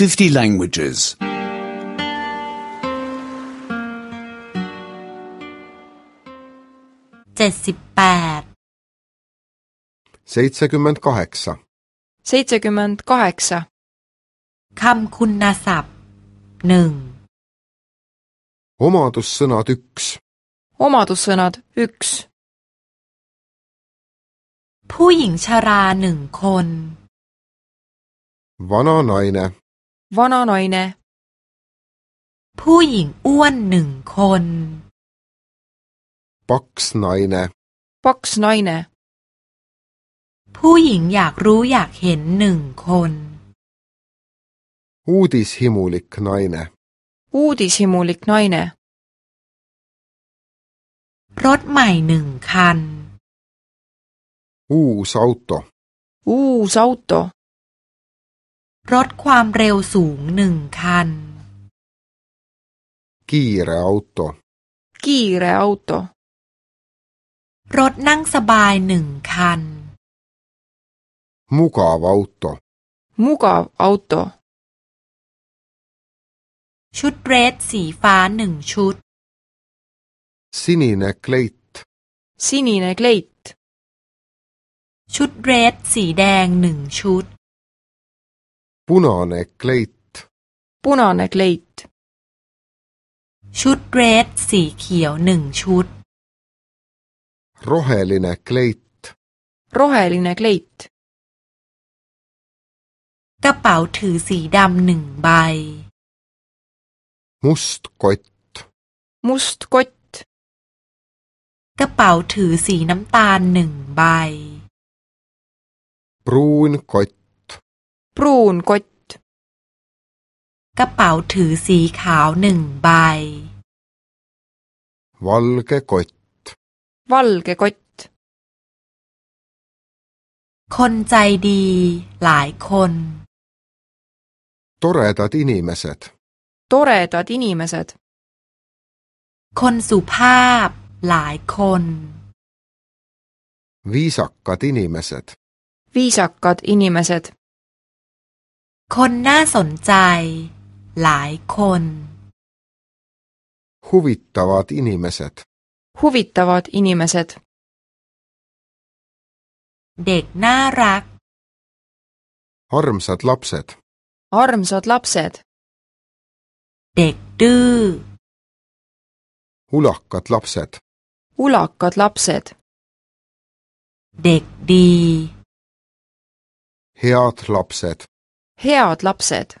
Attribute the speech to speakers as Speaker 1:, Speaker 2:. Speaker 1: 50 languages. 78
Speaker 2: seitsekümmend kaheksa
Speaker 1: 78คำคุณศัพท์หนึ่ง
Speaker 2: omadussõnad üks
Speaker 1: omadussõnad üks ผู้หญิงชราหนึ่งคน
Speaker 2: vana naine
Speaker 1: วอนอหน่อยนะผู้หญิงอ้วนหนึ่งคน
Speaker 2: บ็อกซ์หน่อยนะ
Speaker 1: บ็อกซ์หน่อยนะผู้หญิงอยากรู้อยากเห็นหนึ่งคน
Speaker 2: อูดิสฮิมูลิกน้อยนะ
Speaker 1: อูดิสฮิมูลิกน้อยนะรถใหม่หนึ่งคัน
Speaker 2: อูซาอุโต
Speaker 1: อูซาอุโตรถความเร็วสูงหนึ่งคัน
Speaker 2: กี่รอต u t
Speaker 1: กี่รอต u t รถนั่งสบายหนึ่งคัน
Speaker 2: มุกาวุ u t o
Speaker 1: มุกาวุ u t o ชุดเรสสีฟ้าหนึ่งชุด
Speaker 2: ซินีเนเคลต
Speaker 1: ซินีเนเคลตชุดเรสสีแดงหนึ่งชุด
Speaker 2: punane kleit
Speaker 1: punane kleit ชุดเรดสีเขียวหนึ่งชุด
Speaker 2: roheline kleit
Speaker 1: roheline kleit กระเป๋าถือสีดำหนึ่งใบ
Speaker 2: must kott
Speaker 1: must kott กระเป๋าถือสีน้ำตาลหนึ่งใบ
Speaker 2: brun kott
Speaker 1: รูนกดกระเป๋าถือสีขาวหนึ่งใบ
Speaker 2: วอลเกกด
Speaker 1: วอลเกกดคนใจดีหลายคน
Speaker 2: ตระเตตินีเมสต์
Speaker 1: ตระเรตตินีเมสเซตคนสุภาพหลายคน
Speaker 2: วิสักกัตินีเมสเซต
Speaker 1: วิสักกัตินีเมสเซตคนน่าสนใจหลายคน
Speaker 2: huvittavad inimesed
Speaker 1: huvittavad inimesed เด็กน่ารัก
Speaker 2: armsad lapsed
Speaker 1: armsad lapsed เด็กดื้อ
Speaker 2: ulakad lapsed
Speaker 1: ulakad lapsed เด็กดี
Speaker 2: head lapsed
Speaker 1: head lapsed